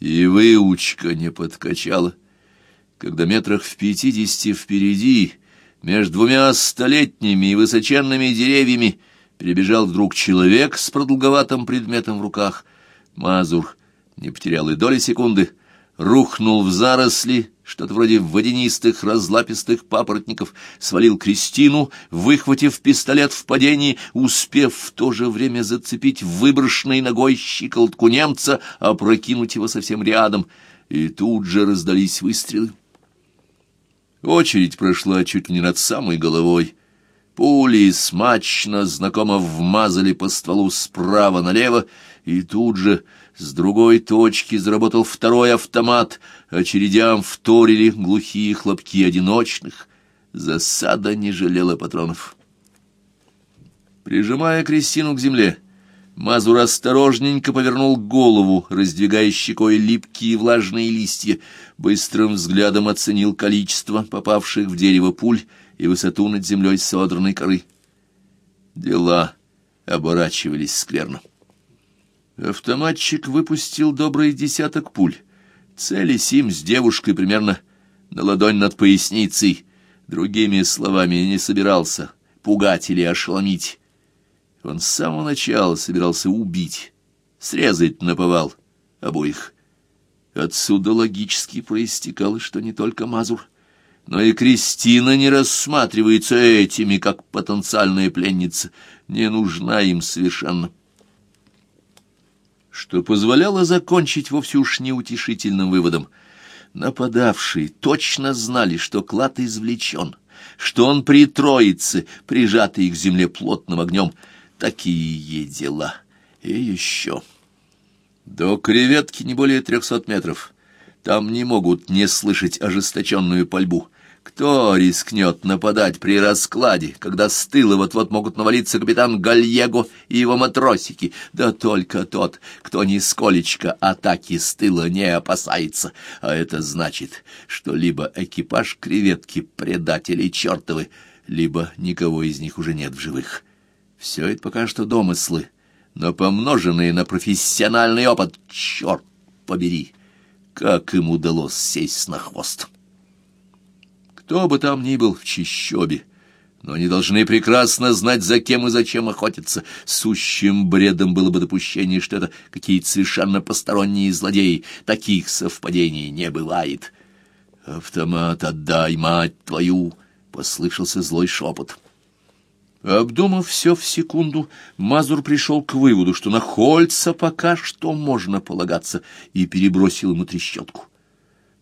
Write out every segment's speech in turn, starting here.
И выучка не подкачала, когда метрах в пятидесяти впереди, между двумя столетними и высоченными деревьями, перебежал вдруг человек с продолговатым предметом в руках. Мазур не потерял и доли секунды, рухнул в заросли, что-то вроде водянистых разлапистых папоротников, свалил Кристину, выхватив пистолет в падении, успев в то же время зацепить выброшенной ногой щиколотку немца, опрокинуть его совсем рядом, и тут же раздались выстрелы. Очередь прошла чуть не над самой головой. Пули смачно, знакомо вмазали по стволу справа налево, и тут же с другой точки заработал второй автомат, очередям вторили глухие хлопки одиночных. Засада не жалела патронов. Прижимая Кристину к земле, Мазур осторожненько повернул голову, раздвигая щекой липкие влажные листья, быстрым взглядом оценил количество попавших в дерево пуль и высоту над землей содранной коры. Дела оборачивались скверно. Автоматчик выпустил добрый десяток пуль. Целясь им с девушкой примерно на ладонь над поясницей. Другими словами, не собирался пугать или ошеломить. Он с самого начала собирался убить, срезать наповал обоих. Отсюда логически проистекало, что не только Мазур, но и Кристина не рассматривается этими, как потенциальная пленница, не нужна им совершенно что позволяло закончить вовсе уж неутешительным выводом. Нападавшие точно знали, что клад извлечен, что он при троице, прижатый к земле плотным огнем. Такие дела. И еще. До креветки не более трехсот метров. Там не могут не слышать ожесточенную пальбу. Кто рискнет нападать при раскладе, когда с тыла вот-вот могут навалиться капитан Гальего и его матросики? Да только тот, кто нисколечко атаки с тыла не опасается. А это значит, что либо экипаж креветки предатели чертовы, либо никого из них уже нет в живых. Все это пока что домыслы, но помноженные на профессиональный опыт, черт побери, как им удалось сесть на хвост. Кто бы там ни был в чищобе, но они должны прекрасно знать, за кем и зачем охотятся. Сущим бредом было бы допущение, что это какие-то совершенно посторонние злодеи. Таких совпадений не бывает. «Автомат отдай, мать твою!» — послышался злой шепот. Обдумав все в секунду, Мазур пришел к выводу, что на Хольца пока что можно полагаться, и перебросил ему трещотку.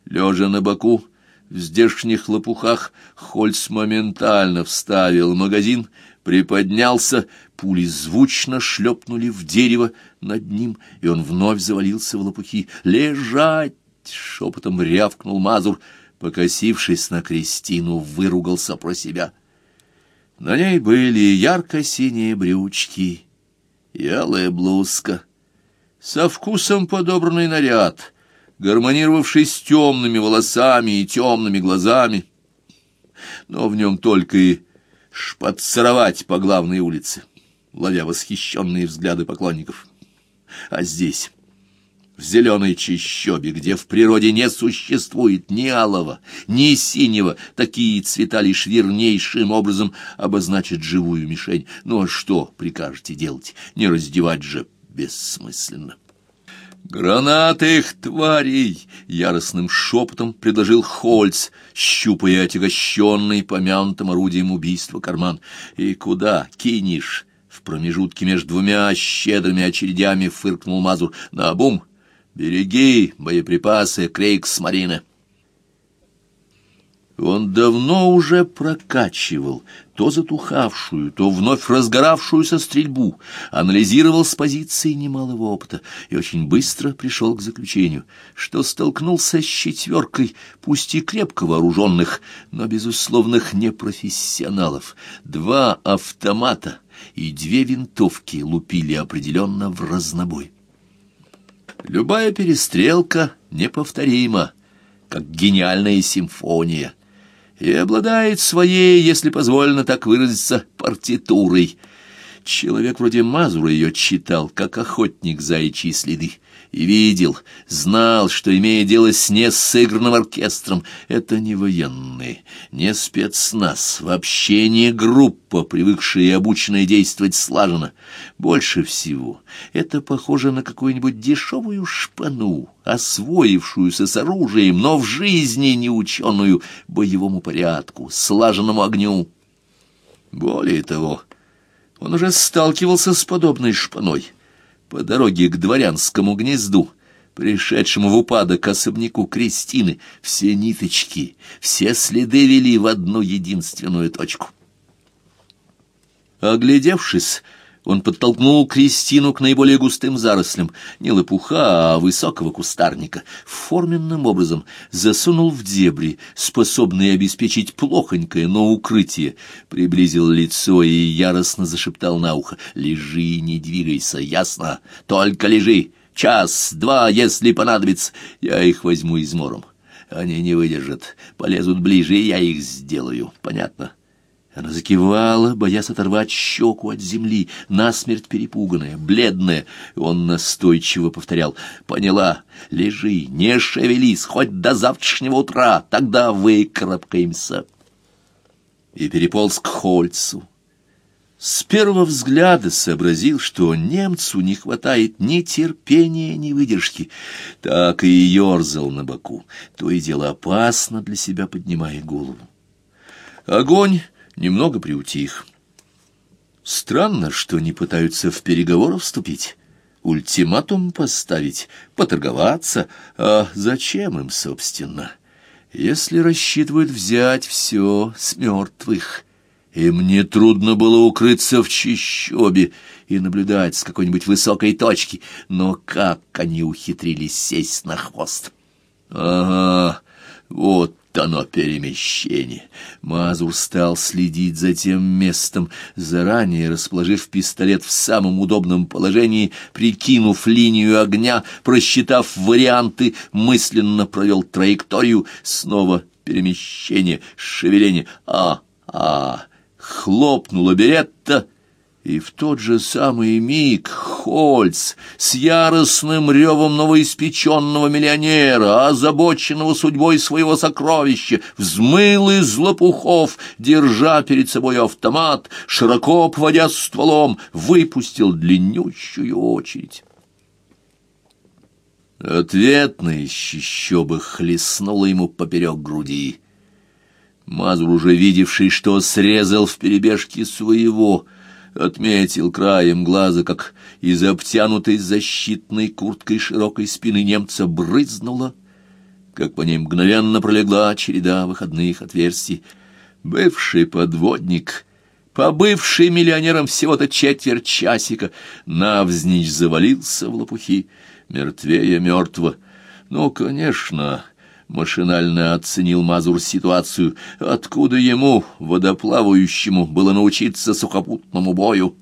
Лежа на боку, в здешних лопухах Хольц моментально вставил магазин, приподнялся, пули звучно шлепнули в дерево над ним, и он вновь завалился в лопухи. «Лежать!» — шепотом рявкнул Мазур, покосившись на Кристину, выругался про себя. На ней были ярко-синие брючки и алая блузка, со вкусом подобранный наряд — гармонировавший с темными волосами и темными глазами, но в нем только и шпацаровать по главной улице, ловя восхищенные взгляды поклонников. А здесь, в зеленой чащобе, где в природе не существует ни алого, ни синего, такие цвета лишь вернейшим образом обозначат живую мишень. Ну а что прикажете делать? Не раздевать же бессмысленно. «Гранатых тварей!» — яростным шепотом предложил Хольц, щупая отягощенный помянутым орудием убийства карман. «И куда кинешь?» В промежутке между двумя щедрыми очередями фыркнул Мазур. «На бум! Береги боеприпасы, Крейкс Марина!» Он давно уже прокачивал то затухавшую, то вновь разгоравшуюся стрельбу, анализировал с позиции немалого опыта и очень быстро пришел к заключению, что столкнулся с четверкой, пусть и крепко вооруженных, но безусловных непрофессионалов. Два автомата и две винтовки лупили определенно в разнобой. Любая перестрелка неповторима, как гениальная симфония — и обладает своей, если позволено так выразиться, партитурой. Человек вроде Мазура ее читал, как охотник заячьи следы и видел, знал, что, имея дело с несыгранным оркестром, это не военные, не спецназ, вообще не группа, привыкшая и обученная действовать слаженно. Больше всего это похоже на какую-нибудь дешевую шпану, освоившуюся с оружием, но в жизни не ученую боевому порядку, слаженному огню. Более того, он уже сталкивался с подобной шпаной по дороге к дворянскому гнезду, пришедшему в упадок особняку Кристины, все ниточки, все следы вели в одну единственную точку. Оглядевшись, он подтолкнул Кристину к наиболее густым зарослям, не лопуха, а высокого кустарника, форменным образом засунул в дебри, способные обеспечить плохонькое, но укрытие, приблизил лицо и яростно зашептал на ухо «Лежи, не двигайся, ясно? Только лежи! Час, два, если понадобится, я их возьму измором. Они не выдержат, полезут ближе, и я их сделаю, понятно?» Она закивала, боясь оторвать щеку от земли, насмерть перепуганная, бледная. Он настойчиво повторял «Поняла, лежи, не шевелись, хоть до завтрашнего утра, тогда выкарабкаемся». И переполз к Хольцу. С первого взгляда сообразил, что немцу не хватает ни терпения, ни выдержки. Так и ерзал на боку, то и дело опасно для себя поднимая голову. Огонь немного приутих. Странно, что не пытаются в переговоры вступить, ультиматум поставить, поторговаться. А зачем им, собственно, если рассчитывают взять все с мертвых? Им не трудно было укрыться в чищобе и наблюдать с какой-нибудь высокой точки, но как они ухитрились сесть на хвост? Ага, вот оно перемещение. Мазур стал следить за тем местом, заранее расположив пистолет в самом удобном положении, прикинув линию огня, просчитав варианты, мысленно провел траекторию, снова перемещение, шевеление. А, а, хлопнула беретта, и в тот же самый миг Хольц с яростным ревом новоиспеченного миллионера, озабоченного судьбой своего сокровища, взмыл из лопухов, держа перед собой автомат, широко поводя стволом, выпустил длиннющую очередь. Ответная щищоба хлестнула ему поперек груди. Мазур, уже видевший, что срезал в перебежке своего, — отметил краем глаза, как из обтянутой защитной курткой широкой спины немца брызнуло, как по ней мгновенно пролегла череда выходных отверстий. Бывший подводник, побывший миллионером всего-то четверть часика, навзничь завалился в лопухи, мертвее мертво. Ну, конечно... Машинально оценил Мазур ситуацию. Откуда ему, водоплавающему, было научиться сухопутному бою?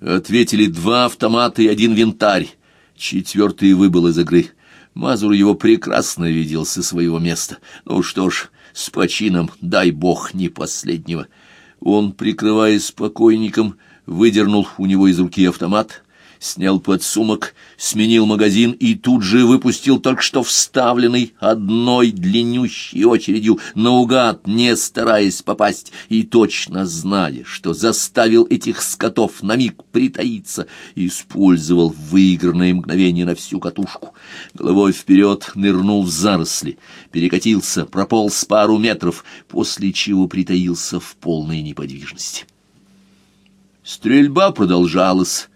Ответили два автомата и один винтарь. Четвертый выбыл из игры. Мазур его прекрасно видел со своего места. Ну что ж, с почином, дай бог, не последнего. Он, прикрываясь покойником, выдернул у него из руки автомат — снял подсумок, сменил магазин и тут же выпустил только что вставленный одной длиннющей очередью наугад, не стараясь попасть, и точно зная, что заставил этих скотов на миг притаиться, использовал выигранное мгновение на всю катушку. Головой вперед нырнул в заросли, перекатился, прополз пару метров, после чего притаился в полной неподвижности. Стрельба продолжалась,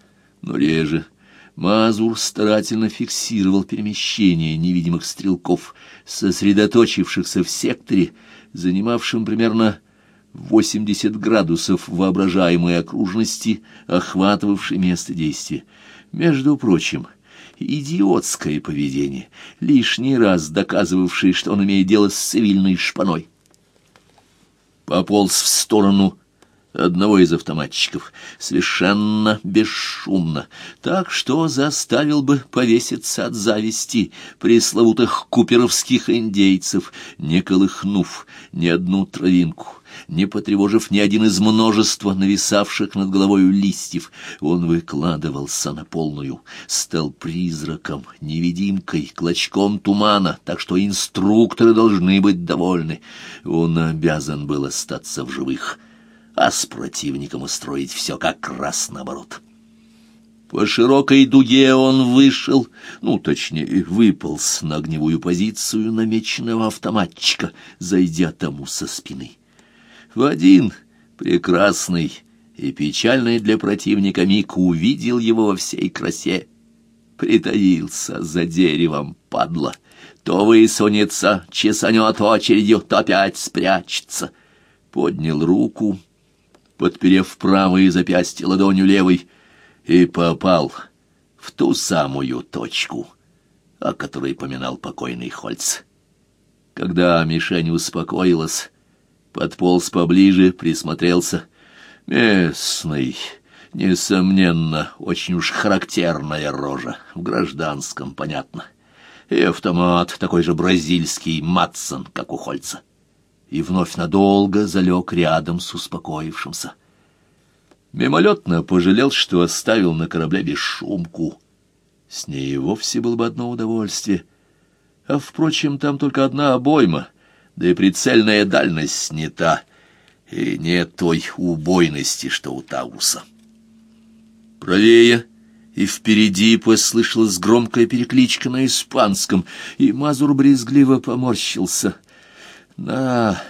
но реже. Мазур старательно фиксировал перемещение невидимых стрелков, сосредоточившихся в секторе, занимавшем примерно 80 градусов воображаемой окружности, охватывавшей место действия. Между прочим, идиотское поведение, лишний раз доказывавшее, что он имеет дело с цивильной шпаной. Пополз в сторону одного из автоматчиков, совершенно бесшумно, так что заставил бы повеситься от зависти пресловутых куперовских индейцев, не колыхнув ни одну травинку, не потревожив ни один из множества нависавших над головою листьев. Он выкладывался на полную, стал призраком, невидимкой, клочком тумана, так что инструкторы должны быть довольны. Он обязан был остаться в живых, а с противником устроить все как раз наоборот. По широкой дуге он вышел, ну, точнее, выполз на огневую позицию намеченного автоматчика, зайдя тому со спины. В один прекрасный и печальный для противника миг увидел его во всей красе. Притаился за деревом, падла, то высунется, чесанет очередью, то опять спрячется. Поднял руку, подперев правое запястье ладонью левой, и попал в ту самую точку, о которой поминал покойный Хольц. Когда мишень успокоилась, подполз поближе, присмотрелся. Местный, несомненно, очень уж характерная рожа, в гражданском, понятно. И автомат такой же бразильский, Матсон, как у Хольца. И вновь надолго залег рядом с успокоившимся. Мимолетно пожалел, что оставил на корабле бесшумку. С ней вовсе было бы одно удовольствие. А, впрочем, там только одна обойма, да и прицельная дальность снята, и нет той убойности, что у Тауса. Правее и впереди послышалась громкая перекличка на испанском, и Мазур брезгливо поморщился. На,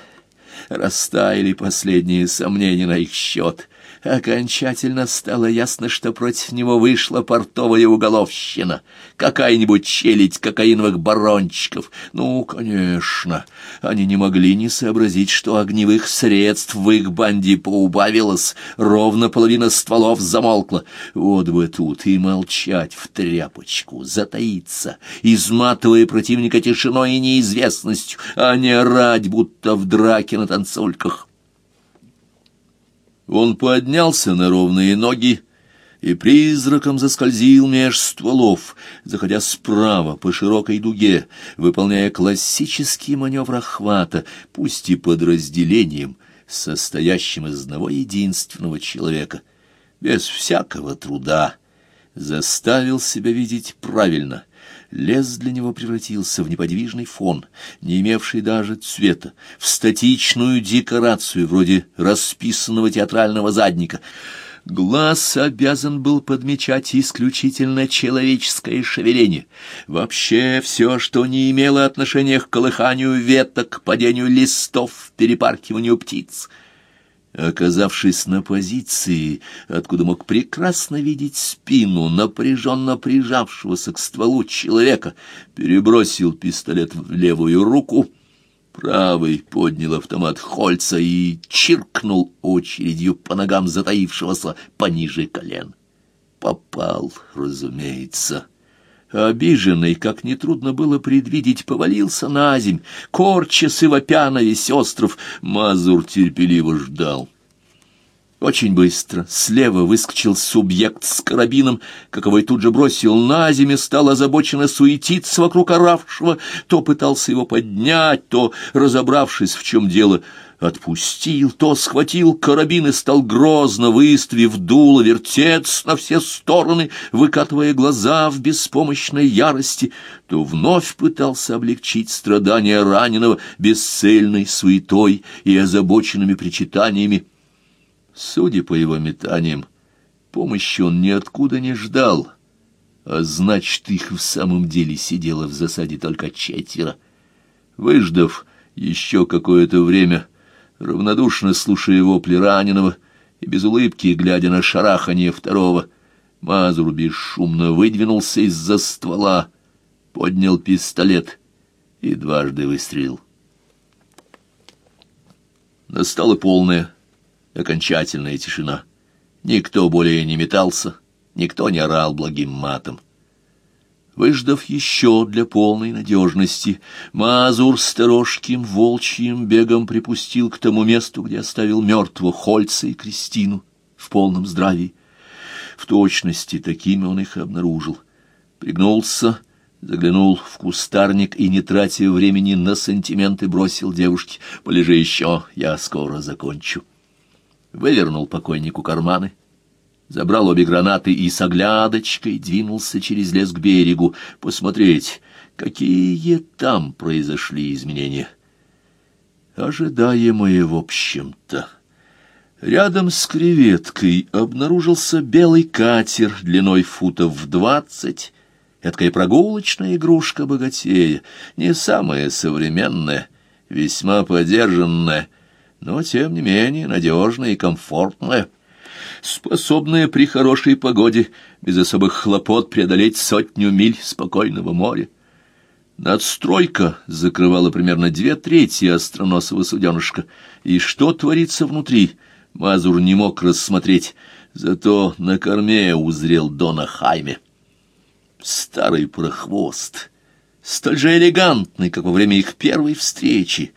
растаяли последние сомнения на их счет — Окончательно стало ясно, что против него вышла портовая уголовщина, какая-нибудь челядь кокаиновых барончиков. Ну, конечно, они не могли не сообразить, что огневых средств в их банде поубавилось, ровно половина стволов замолкла. Вот бы тут и молчать в тряпочку, затаиться, изматывая противника тишиной и неизвестностью, а не орать, будто в драке на танцульках. Он поднялся на ровные ноги и призраком заскользил меж стволов, заходя справа по широкой дуге, выполняя классический маневр охвата, пусть и подразделением, состоящим из одного единственного человека, без всякого труда, заставил себя видеть правильно — Лес для него превратился в неподвижный фон, не имевший даже цвета, в статичную декорацию, вроде расписанного театрального задника. Глаз обязан был подмечать исключительно человеческое шевеление. Вообще все, что не имело отношения к колыханию веток, падению листов, перепаркиванию птиц — Оказавшись на позиции, откуда мог прекрасно видеть спину напряженно прижавшегося к стволу человека, перебросил пистолет в левую руку, правый поднял автомат Хольца и чиркнул очередью по ногам затаившегося пониже колен. Попал, разумеется. Обиженный, как нетрудно было предвидеть, повалился на земь, корчась и вопя на весь остров. Мазур терпеливо ждал. Очень быстро слева выскочил субъект с карабином, каковой тут же бросил на землю, стал озабоченно суетиться вокруг оравшего, то пытался его поднять, то, разобравшись, в чем дело, отпустил, то схватил карабин и стал грозно, выставив дуло, вертеться на все стороны, выкатывая глаза в беспомощной ярости, то вновь пытался облегчить страдания раненого бесцельной суетой и озабоченными причитаниями. Судя по его метаниям, помощи он ниоткуда не ждал, а значит, их в самом деле сидело в засаде только четверо. Выждав еще какое-то время, равнодушно слушая вопли раненого и без улыбки, глядя на шарахание второго, Мазур бесшумно выдвинулся из-за ствола, поднял пистолет и дважды выстрелил. Настала полная, окончательная тишина. Никто более не метался, никто не орал благим матом. Выждав еще для полной надежности, Мазур сторожким волчьим бегом припустил к тому месту, где оставил мертвого Хольца и Кристину в полном здравии. В точности такими он их обнаружил. Пригнулся, заглянул в кустарник и, не тратя времени на сантименты, бросил девушке «Полежи еще, я скоро закончу». Вывернул покойнику карманы, забрал обе гранаты и с оглядочкой двинулся через лес к берегу посмотреть, какие там произошли изменения. Ожидаемые, в общем-то. Рядом с креветкой обнаружился белый катер длиной футов в двадцать, Эдакая прогулочная игрушка богатея, не самая современная, весьма подержанная, но, тем не менее, надежная и комфортная, способная при хорошей погоде без особых хлопот преодолеть сотню миль спокойного моря. Надстройка закрывала примерно две трети остроносого суденышка, и что творится внутри, Мазур не мог рассмотреть, зато на корме узрел Дона Хайме старый прохвост, столь же элегантный, как во время их первой встречи,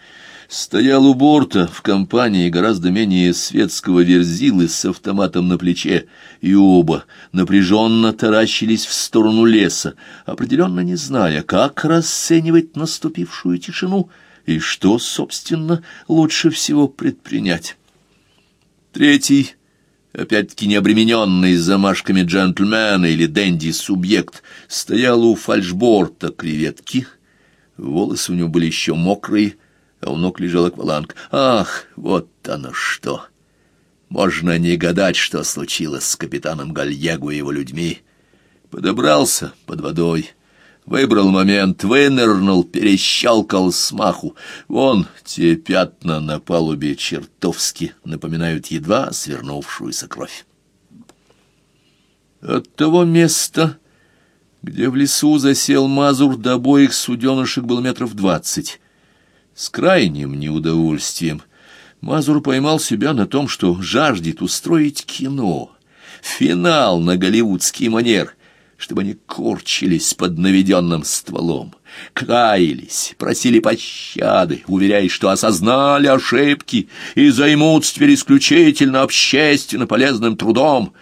стоял у борта в компании гораздо менее светского верзилы с автоматом на плече, и оба напряженно таращились в сторону леса, определенно не зная, как расценивать наступившую тишину и что, собственно, лучше всего предпринять. Третий опять-таки не замашками джентльмена или денди-субъект, стоял у фальшборта креветки. Волосы у него были еще мокрые, а у ног лежал акваланг. Ах, вот оно что! Можно не гадать, что случилось с капитаном Гальего и его людьми. Подобрался под водой, Выбрал момент, вынырнул, перещелкал смаху. Вон те пятна на палубе чертовски напоминают едва свернувшуюся кровь. От того места, где в лесу засел Мазур, до обоих суденышек было метров двадцать. С крайним неудовольствием Мазур поймал себя на том, что жаждет устроить кино, финал на голливудский манер, чтобы они корчились под наведенным стволом, каялись, просили пощады, уверяя, что осознали ошибки и займутся теперь исключительно общественно полезным трудом.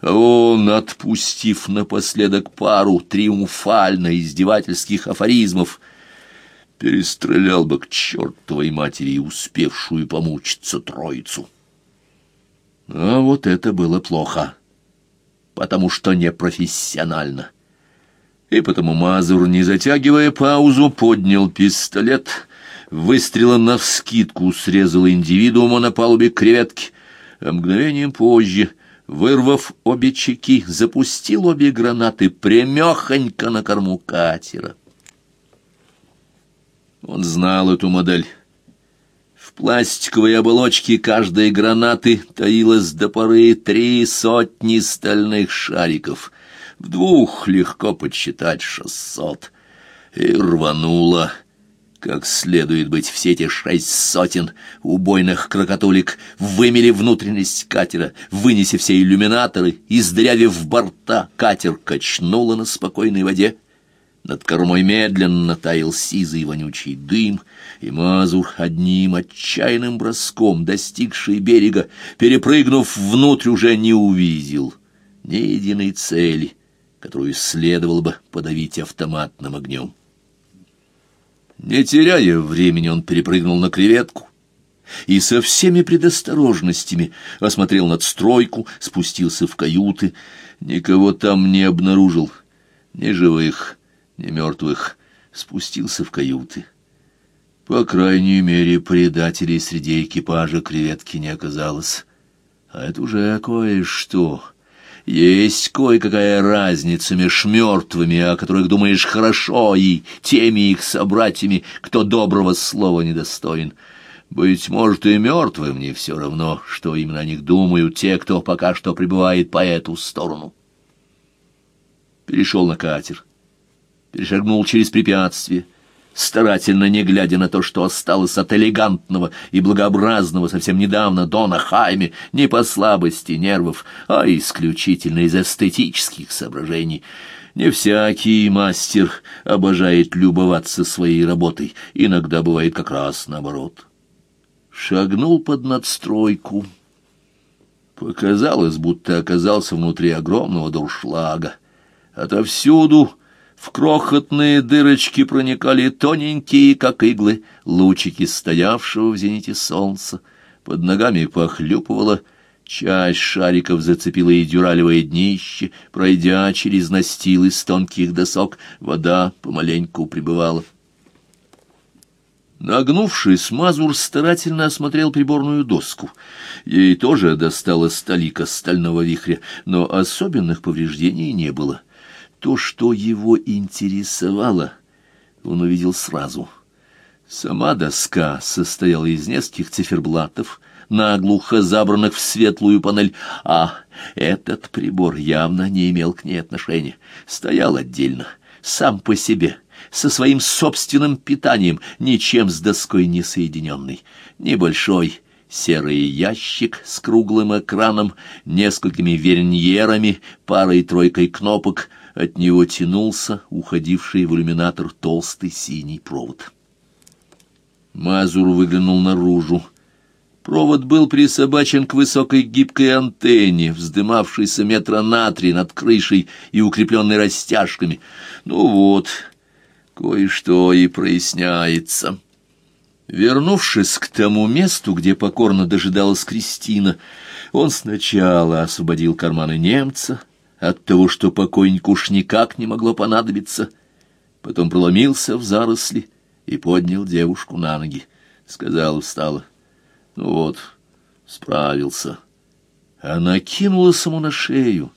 Он, отпустив напоследок пару триумфально-издевательских афоризмов, перестрелял бы к чертовой матери успевшую помучиться троицу. А вот это было плохо потому что непрофессионально. И потому Мазур, не затягивая паузу, поднял пистолет, выстрелом навскидку срезал индивидуума на палубе креветки, а мгновением позже, вырвав обе чеки, запустил обе гранаты прямехонько на корму катера. Он знал эту модель пластиковой оболочке каждой гранаты таилось до поры три сотни стальных шариков. В двух легко подсчитать шестьсот. И рвануло, как следует быть, все эти шесть сотен убойных крокотулик, вымели внутренность катера, вынеся все иллюминаторы, издрявив борта, катер качнуло на спокойной воде, над кормой медленно таял сизый вонючий дым, и Мазур одним отчаянным броском, достигший берега, перепрыгнув внутрь, уже не увидел ни единой цели, которую следовало бы подавить автоматным огнем. Не теряя времени, он перепрыгнул на креветку и со всеми предосторожностями осмотрел надстройку, спустился в каюты, никого там не обнаружил, ни живых, ни мертвых, спустился в каюты. По крайней мере, предателей среди экипажа креветки не оказалось. А это уже кое-что. Есть кое-какая разница между мертвыми, о которых думаешь хорошо, и теми их собратьями, кто доброго слова недостоин. Быть может, и мертвым не все равно, что именно о них думают те, кто пока что пребывает по эту сторону. Перешел на катер перешагнул через препятствие, старательно не глядя на то, что осталось от элегантного и благообразного совсем недавно Дона Хайме, не по слабости нервов, а исключительно из эстетических соображений. Не всякий мастер обожает любоваться своей работой, иногда бывает как раз наоборот. Шагнул под надстройку. Показалось, будто оказался внутри огромного дуршлага. Отовсюду В крохотные дырочки проникали тоненькие, как иглы, лучики стоявшего в зените солнца. Под ногами похлюпывало, часть шариков зацепила и дюралевое днище, пройдя через настил из тонких досок, вода помаленьку прибывала. Нагнувшись, Мазур старательно осмотрел приборную доску. Ей тоже досталась столика стального вихря, но особенных повреждений не было. То, что его интересовало, он увидел сразу. Сама доска состояла из нескольких циферблатов, наглухо забранных в светлую панель, а этот прибор явно не имел к ней отношения, стоял отдельно, сам по себе — со своим собственным питанием, ничем с доской не соединенный. Небольшой серый ящик с круглым экраном, несколькими верньерами, парой-тройкой кнопок. От него тянулся уходивший в иллюминатор толстый синий провод. Мазур выглянул наружу. Провод был присобачен к высокой гибкой антенне, вздымавшейся метра на три над крышей и укрепленной растяжками. Ну вот, кое-что и проясняется. Вернувшись к тому месту, где покорно дожидалась Кристина, он сначала освободил карманы немца от того, что покойнику уж никак не могло понадобиться, потом проломился в заросли и поднял девушку на ноги. Сказал устало, ну вот, справился. Она кинулась ему на шею,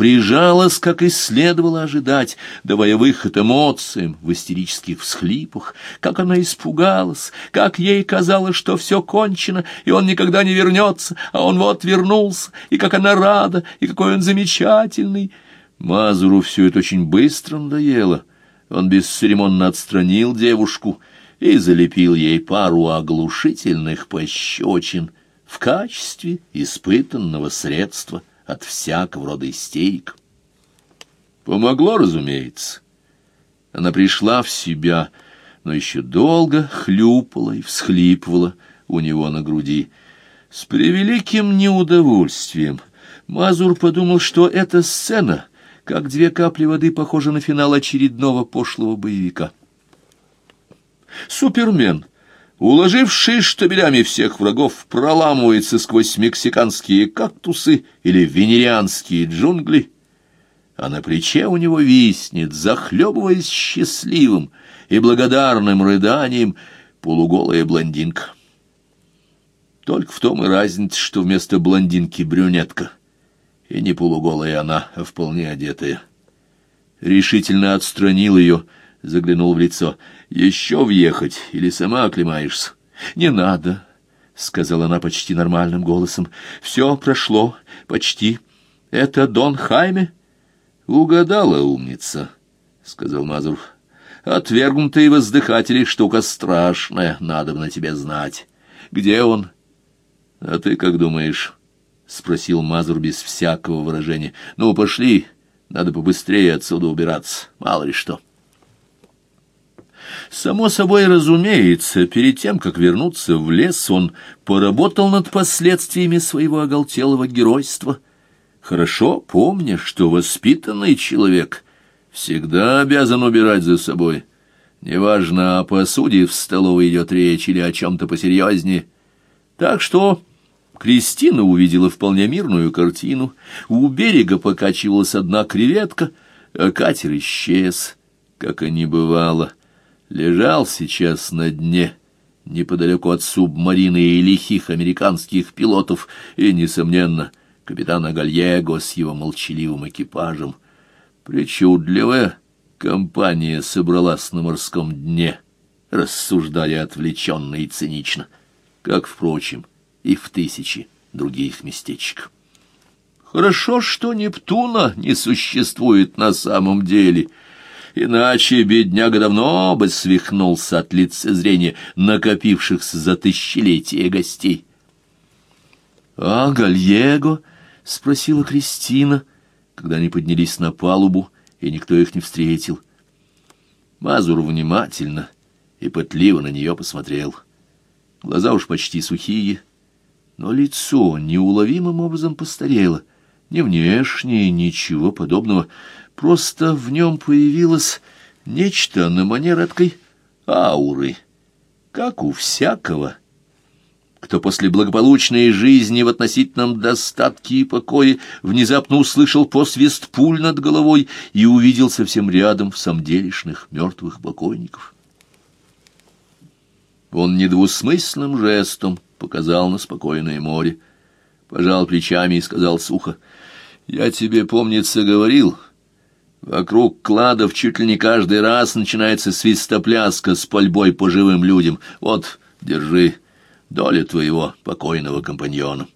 прижалась, как и следовало ожидать, давая выход эмоциям в истерических всхлипах, как она испугалась, как ей казалось, что все кончено, и он никогда не вернется, а он вот вернулся, и как она рада, и какой он замечательный. Мазуру все это очень быстро надоело. Он бесцеремонно отстранил девушку и залепил ей пару оглушительных пощечин в качестве испытанного средства — от всякого рода истерик. Помогло, разумеется. Она пришла в себя, но еще долго хлюпала и всхлипывала у него на груди. С превеликим неудовольствием Мазур подумал, что эта сцена, как две капли воды, похожа на финал очередного пошлого боевика. Супермен уложивший штабелями всех врагов, проламывается сквозь мексиканские кактусы или венерианские джунгли, а на плече у него виснет, захлебываясь счастливым и благодарным рыданием, полуголая блондинка. Только в том и разница, что вместо блондинки брюнетка, и не полуголая она, а вполне одетая. Решительно отстранил ее, заглянул в лицо — еще въехать или сама оклемаешься? Не надо, — сказала она почти нормальным голосом. Все прошло, почти. Это Дон Хайме? Угадала умница, — сказал Мазур. Отвергнутые воздыхатели — штука страшная, надо бы на тебе знать. Где он? А ты как думаешь? — спросил Мазур без всякого выражения. Ну, пошли, надо побыстрее отсюда убираться, мало ли что. — Само собой разумеется, перед тем, как вернуться в лес, он поработал над последствиями своего оголтелого геройства, хорошо помня, что воспитанный человек всегда обязан убирать за собой. Неважно, о посуде в столовой идет речь или о чем-то посерьезнее. Так что Кристина увидела вполне мирную картину. У берега покачивалась одна креветка, а катер исчез, как и не бывало лежал сейчас на дне, неподалеку от субмарины и лихих американских пилотов, и, несомненно, капитана Гальего с его молчаливым экипажем. Причудливая компания собралась на морском дне, рассуждая отвлеченно и цинично, как, впрочем, и в тысячи других местечек. Хорошо, что Нептуна не существует на самом деле — Иначе бедняга давно бы свихнулся от лицезрения накопившихся за тысячелетия гостей. — А Гальего? — спросила Кристина, когда они поднялись на палубу, и никто их не встретил. Мазур внимательно и пытливо на нее посмотрел. Глаза уж почти сухие, но лицо неуловимым образом постарело. Ни внешне, ничего подобного — Просто в нем появилось нечто на манер эткой ауры, как у всякого, кто после благополучной жизни в относительном достатке и покое внезапно услышал посвист пуль над головой и увидел совсем рядом в самделишных мертвых покойников. Он недвусмысленным жестом показал на спокойное море, пожал плечами и сказал сухо, «Я тебе, помнится, говорил, вокруг кладов чуть ли не каждый раз начинается свистопляска с пальбой по живым людям. Вот, держи, доля твоего покойного компаньона».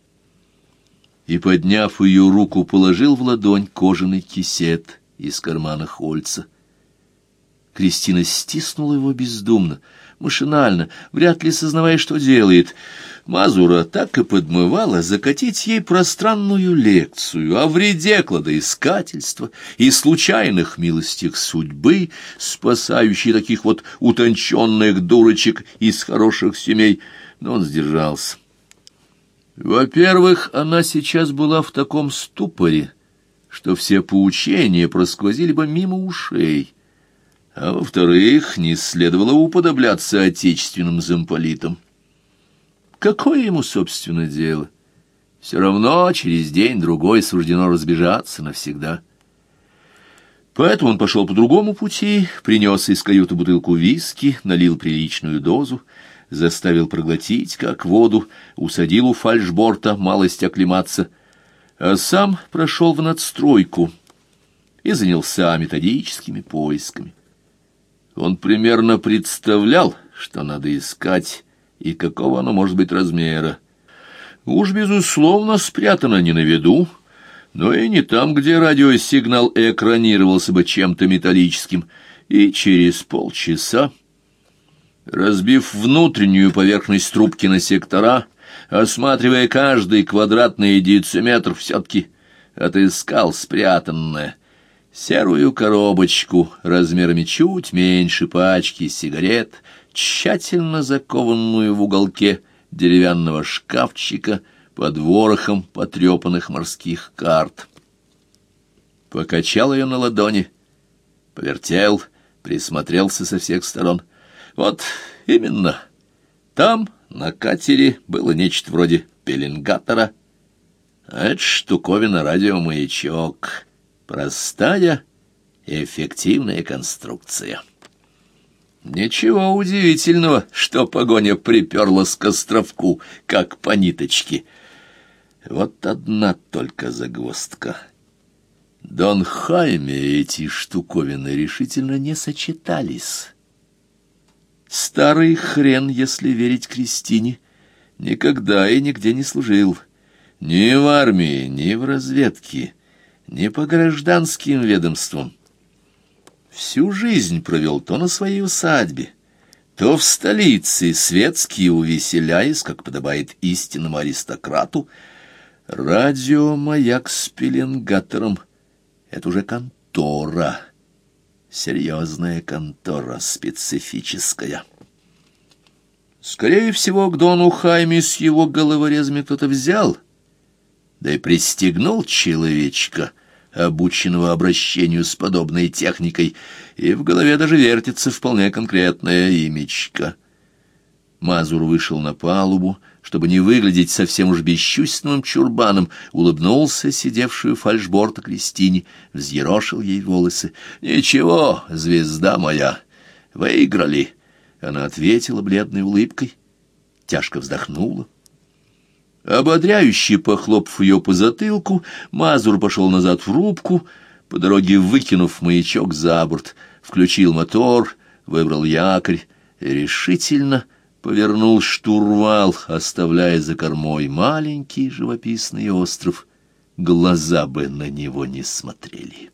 И, подняв ее руку, положил в ладонь кожаный кисет из кармана Хольца. Кристина стиснула его бездумно — машинально, вряд ли сознавая, что делает. Мазура так и подмывала закатить ей пространную лекцию о вреде кладоискательства и случайных милостях судьбы, спасающей таких вот утонченных дурочек из хороших семей, но он сдержался. Во-первых, она сейчас была в таком ступоре, что все поучения просквозили бы мимо ушей, а во-вторых, не следовало уподобляться отечественным замполитам. Какое ему, собственно, дело? Все равно через день-другой суждено разбежаться навсегда. Поэтому он пошел по другому пути, принес из каюты бутылку виски, налил приличную дозу, заставил проглотить, как воду, усадил у фальшборта малость оклематься, а сам прошел в надстройку и занялся методическими поисками. Он примерно представлял, что надо искать и какого оно может быть размера. Уж, безусловно, спрятано не на виду, но и не там, где радиосигнал экранировался бы чем-то металлическим, и через полчаса, разбив внутреннюю поверхность трубки на сектора, осматривая каждый квадратный дециметр, все-таки отыскал спрятанное — серую коробочку размерами чуть меньше пачки сигарет, тщательно закованную в уголке деревянного шкафчика под ворохом потрепанных морских карт. Покачал ее на ладони, повертел, присмотрелся со всех сторон. Вот именно, там, на катере, было нечто вроде пеленгатора, а это штуковина радиомаячок — Простая и эффективная конструкция. Ничего удивительного, что погоня приперлась к островку, как по ниточке. Вот одна только загвоздка. Дон Хайме эти штуковины решительно не сочетались. Старый хрен, если верить Кристине, никогда и нигде не служил. Ни в армии, ни в разведке, не по гражданским ведомствам. Всю жизнь провел то на своей усадьбе, то в столице, светские увеселяясь, как подобает истинному аристократу, радиомаяк с пеленгатором — это уже контора, серьезная контора, специфическая. Скорее всего, к Дону Хайме с его головорезами кто-то взял, да и пристегнул человечка — обученного обращению с подобной техникой, и в голове даже вертится вполне конкретное имечко. Мазур вышел на палубу, чтобы не выглядеть совсем уж бесчувственным чурбаном, улыбнулся сидевшую фальшборта Кристине, взъерошил ей волосы. «Ничего, звезда моя, выиграли!» Она ответила бледной улыбкой, тяжко вздохнула. Ободряюще похлопав ее по затылку, Мазур пошел назад в рубку, по дороге выкинув маячок за борт, включил мотор, выбрал якорь и решительно повернул штурвал, оставляя за кормой маленький живописный остров. Глаза бы на него не смотрели.